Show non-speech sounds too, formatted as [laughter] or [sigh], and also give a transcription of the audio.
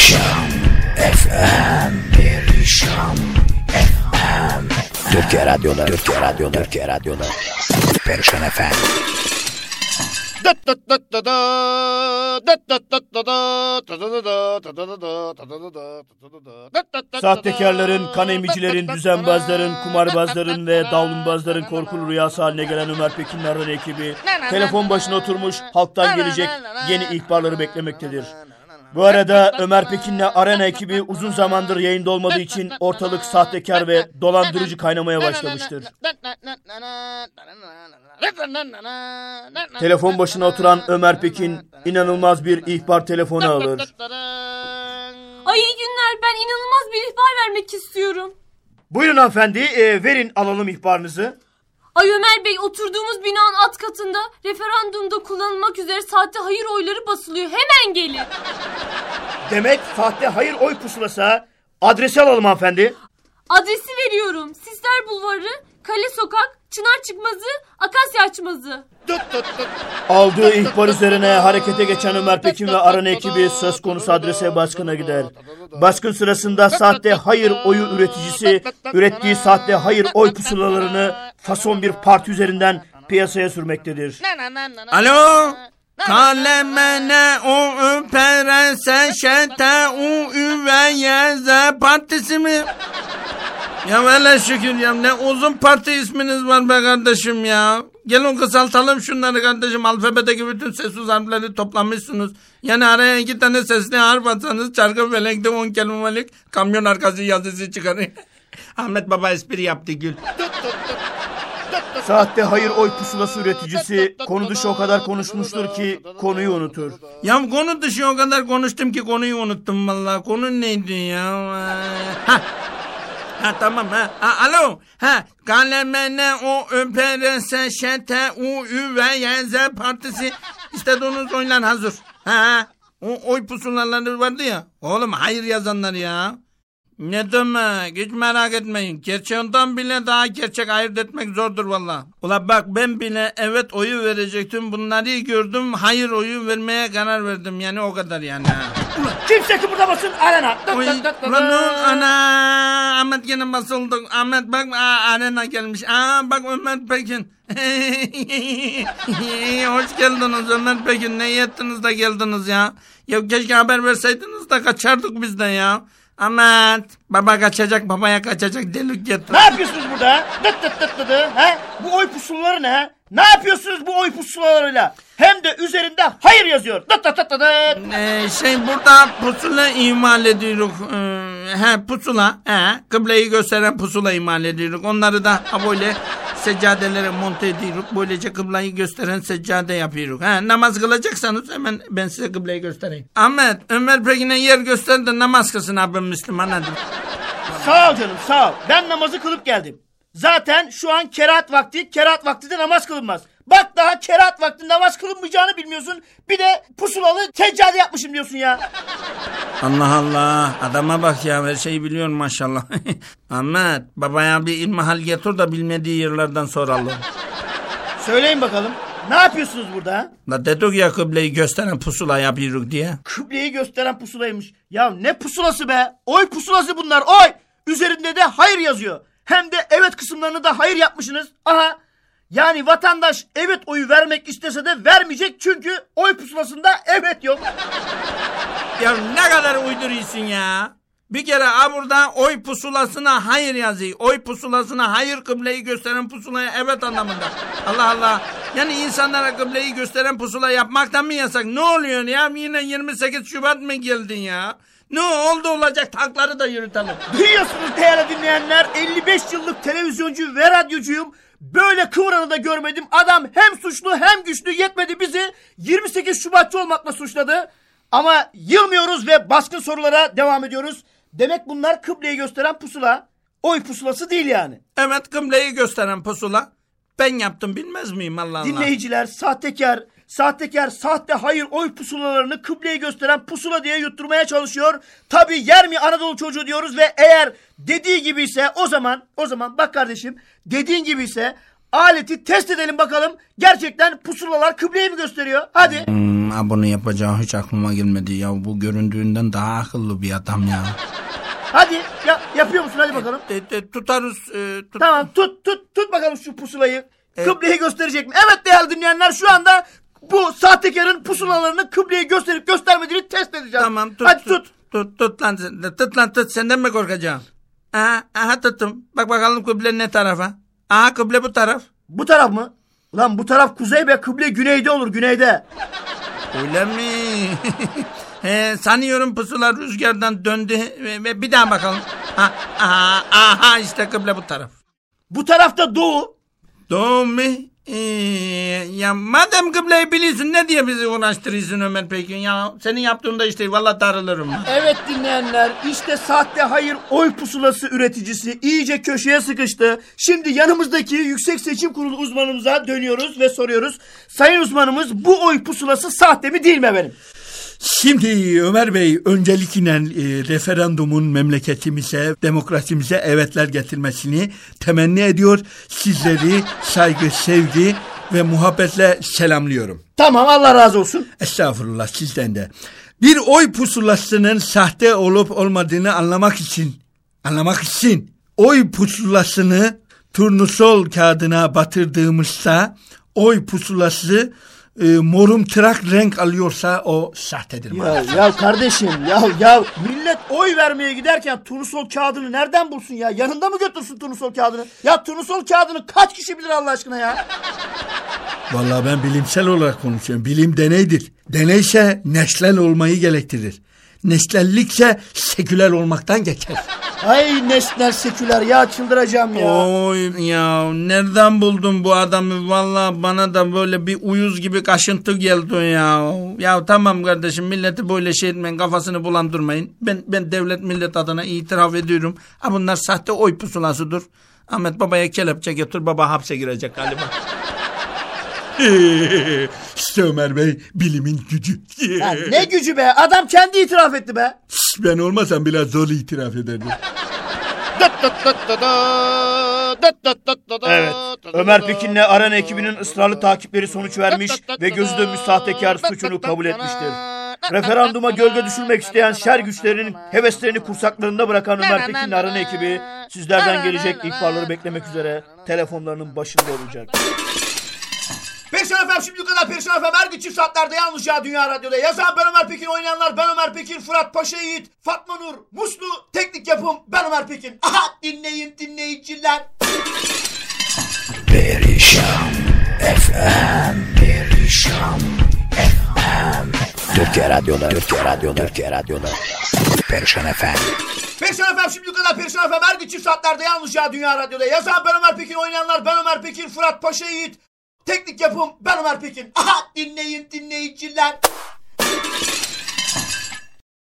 Perişan FM Perişan FM Türkiye Radyoları Türkiye Radyoları Türkiye Radyoları Perişan FM Sahtekarların, kan emicilerin, düzenbazların, kumarbazların ve davlumbazların korkulu rüyası haline gelen Ömer Pekinler'in ekibi telefon başına oturmuş halktan gelecek yeni ihbarları beklemektedir. Bu arada Ömer Pekin'le Arena ekibi uzun zamandır yayında olmadığı için ortalık sahtekar ve dolandırıcı kaynamaya başlamıştır. Telefon başına oturan Ömer Pekin inanılmaz bir ihbar telefonu alır. Ay iyi günler ben inanılmaz bir ihbar vermek istiyorum. Buyurun hanımefendi e, verin alalım ihbarınızı. Ay Ömer Bey oturduğumuz binanın alt katında referandumda kullanılmak üzere sahte hayır oyları basılıyor. Hemen gelin. Demek sahte hayır oy pusulası ha. Adresi alalım hanımefendi. Adresi veriyorum. Sisler Bulvarı, Kale Sokak, Çınar Çıkmazı, Akasya Açmazı. Aldığı ihbar üzerine harekete geçen Ömer Pekin ve Arana ekibi söz konusu adrese baskına gider. Baskın sırasında sahte hayır oyu üreticisi ürettiği sahte hayır oy pusulalarını fason bir parti üzerinden piyasaya sürmektedir. Alo? Kalemene o öpere seşete u üveye z partisi mi? Ya vele şükür ya ne uzun parti isminiz var be kardeşim ya. Gelin kısaltalım şunları kardeşim. Alfabedeki bütün sessiz harfleri toplamışsınız. Yani araya iki tane sesli harf atsanız çarkı felekte on kelimelik kamyon arkası yazısı çıkarıyor. [laughs] Ahmet Baba espri yaptı gül. Sahte hayır oy pusulası üreticisi konu dışı o kadar konuşmuştur ki konuyu unutur. Ya konu dışı o kadar konuştum ki konuyu unuttum vallahi. Konu neydi ya? Ha. Ha tamam ha. ha alo. Ha kalemene o öperese şete u ü ve y z partisi istediğiniz oylar hazır. Ha ha. O oy pusulaları vardı ya. Oğlum hayır yazanlar ya. Ne demek hiç merak etmeyin. Gerçeğinden bile daha gerçek ayırt etmek zordur valla. Ula bak ben bile evet oyu verecektim. Bunları gördüm hayır oyu vermeye karar verdim. Yani o kadar yani. ha. Kimse kıpırdamasın Arena. Oy, Ulan o- ana Ahmet gene basıldı. Ahmet bak aa, arena gelmiş. Aa bak Ömer Pekin. [laughs] Hoş geldiniz Ömer Pekin. Ne iyi ettiniz de geldiniz ya. Ya keşke haber verseydiniz de kaçardık biz de ya. Ahmet baba kaçacak babaya kaçacak delik getir. Ne yapıyorsunuz burada? ha? Dıt dıt dıt dıt dı, ha? Bu oy pusulaları ne? ha? Ne yapıyorsunuz bu oy pusulalarıyla? Hem de üzerinde hayır yazıyor. Dıt dıt dıt dıt. Ee, şey burada pusula imal ediyoruz. Ee, he pusula. He, kıbleyi gösteren pusula imal ediyoruz. Onları da böyle seccadelere monte ediyoruz. Böylece kıbleyi gösteren seccade yapıyoruz. He, namaz kılacaksanız hemen ben size kıbleyi göstereyim. Ahmet, Ömer Pekin'e yer göster de namaz kılsın abim Müslüman hadi. Sağ ol canım sağ ol. Ben namazı kılıp geldim. Zaten şu an kerat vakti, kerat vakti de namaz kılınmaz. Bak daha kerat vakti namaz kılınmayacağını bilmiyorsun. Bir de pusulalı seccade yapmışım diyorsun ya. Allah Allah adama bak ya her şeyi biliyor maşallah. [laughs] Ahmet babaya bir ilmihal getir de bilmediği yerlerden soralım. [laughs] Söyleyin bakalım. Ne yapıyorsunuz burada? ha? La dedik ya kıbleyi gösteren pusula yapıyoruz diye. Kıbleyi gösteren pusulaymış. Ya ne pusulası be? Oy pusulası bunlar oy. Üzerinde de hayır yazıyor. Hem de evet kısımlarını da hayır yapmışsınız. Aha. Yani vatandaş evet oyu vermek istese de vermeyecek çünkü oy pusulasında evet yok. Ya ne kadar uyduruyorsun ya. Bir kere ha burada oy pusulasına hayır yazıyor. Oy pusulasına hayır kıbleyi gösteren pusulaya evet anlamında. Allah Allah. Yani insanlara kıbleyi gösteren pusula yapmaktan mı yasak? Ne oluyor ya? Yine 28 Şubat mı geldin ya? Ne oldu olacak tankları da yürütelim. Duyuyorsunuz değerli dinleyenler 55 yıllık televizyoncu ve radyocuyum. Böyle kıvranı da görmedim. Adam hem suçlu hem güçlü yetmedi bizi 28 Şubatçı olmakla suçladı. Ama yılmıyoruz ve baskın sorulara devam ediyoruz. Demek bunlar kıbleyi gösteren pusula. Oy pusulası değil yani. Evet kıbleyi gösteren pusula. Ben yaptım bilmez miyim Allah Allah. Dinleyiciler sahtekar, sahtekar sahte hayır oy pusulalarını kıbleyi gösteren pusula diye yutturmaya çalışıyor. Tabi yer mi Anadolu çocuğu diyoruz ve eğer dediği gibi ise o zaman o zaman bak kardeşim dediğin gibi ise aleti test edelim bakalım. Gerçekten pusulalar kıbleyi mi gösteriyor? Hadi. Hmm, ha, bunu yapacağı hiç aklıma gelmedi ya. Bu göründüğünden daha akıllı bir adam ya. Hadi ya, yapıyor musun hadi bakalım. E, e, tutarız. e, tut- Tamam tut tut tut bakalım şu pusulayı. Kıbleyi gösterecek mi? Evet değerli dinleyenler şu anda bu sahtekarın pusulalarını kıbleyi gösterip göstermediğini test edeceğiz. Tamam tut. Hadi tut. Tut tut lan tut lan tut senden mi korkacağım? Aha, aha tuttum. Bak bakalım kıble ne tarafa? Aha kıble bu taraf. Bu taraf mı? Ulan bu taraf kuzey ve kıble güneyde olur güneyde. Öyle mi? [laughs] He, sanıyorum pusular rüzgardan döndü ve, bir daha bakalım. Ha, aha, aha işte kıble bu taraf. Bu tarafta doğu. Doğru mu? Ee, ya madem kıbleyi biliyorsun ne diye bizi uğraştırıyorsun Ömer Pekin ya? Senin yaptığında işte valla darılırım. Evet dinleyenler işte sahte hayır oy pusulası üreticisi iyice köşeye sıkıştı. Şimdi yanımızdaki Yüksek Seçim Kurulu uzmanımıza dönüyoruz ve soruyoruz. Sayın uzmanımız bu oy pusulası sahte mi değil mi efendim? Şimdi Ömer Bey öncelikle e, referandumun memleketimize, demokrasimize evetler getirmesini temenni ediyor. Sizleri saygı, sevgi ve muhabbetle selamlıyorum. Tamam Allah razı olsun. Estağfurullah sizden de. Bir oy pusulasının sahte olup olmadığını anlamak için, anlamak için oy pusulasını turnusol kağıdına batırdığımızda oy pusulası e, morumtırak renk alıyorsa o sahtedir. Ya, ya kardeşim ya ya millet oy vermeye giderken turnusol kağıdını nereden bulsun ya? Yanında mı götürsün turnusol kağıdını? Ya turnusol kağıdını kaç kişi bilir Allah aşkına ya? Vallahi ben bilimsel olarak konuşuyorum. Bilim deneydir. Deneyse neşlel olmayı gerektirir. Neşlellikse seküler olmaktan geçer. Ay nesnel seküler ya çıldıracağım ya. Oy ya nereden buldun bu adamı? Valla bana da böyle bir uyuz gibi kaşıntı geldi ya. Ya tamam kardeşim milleti böyle şey etmeyin kafasını bulandırmayın. Ben ben devlet millet adına itiraf ediyorum. Ha bunlar sahte oy pusulasıdır. Ahmet babaya kelepçe götür baba hapse girecek galiba. [laughs] işte Ömer Bey bilimin gücü. Ya ne gücü be adam kendi itiraf etti be. ben olmasam biraz zor itiraf ederdim. Evet. Ömer Pekin'le Aran ekibinin ısrarlı takipleri sonuç vermiş ve gözü dönmüş sahtekar suçunu kabul etmiştir. Referanduma gölge düşürmek isteyen şer güçlerinin heveslerini kursaklarında bırakan Ömer Pekin'le Aran ekibi sizlerden gelecek ihbarları beklemek üzere telefonlarının başında olacak. Perişan efendim şimdi kadar Perişan efendim her gün çift saatlerde yalnızca Dünya Radyo'da. Yazan ben Ömer Pekin, oynayanlar ben Ömer Pekin, Fırat Paşa Yiğit, Fatma Nur, Muslu, teknik yapım ben Ömer Pekin. Aha dinleyin dinleyiciler. Perişan FM Perişan FM Türkiye Radyo'da Türkiye Radyo'da Türkiye Radyo'da Perişan FM Perişan efendim şimdi kadar Perişan efendim her gün çift saatlerde yalnızca Dünya Radyo'da. Yazan ben Ömer Pekin, oynayanlar ben Ömer Pekin, Fırat Paşa Yiğit, teknik yapım ben Ömer Pekin. Aha dinleyin dinleyiciler.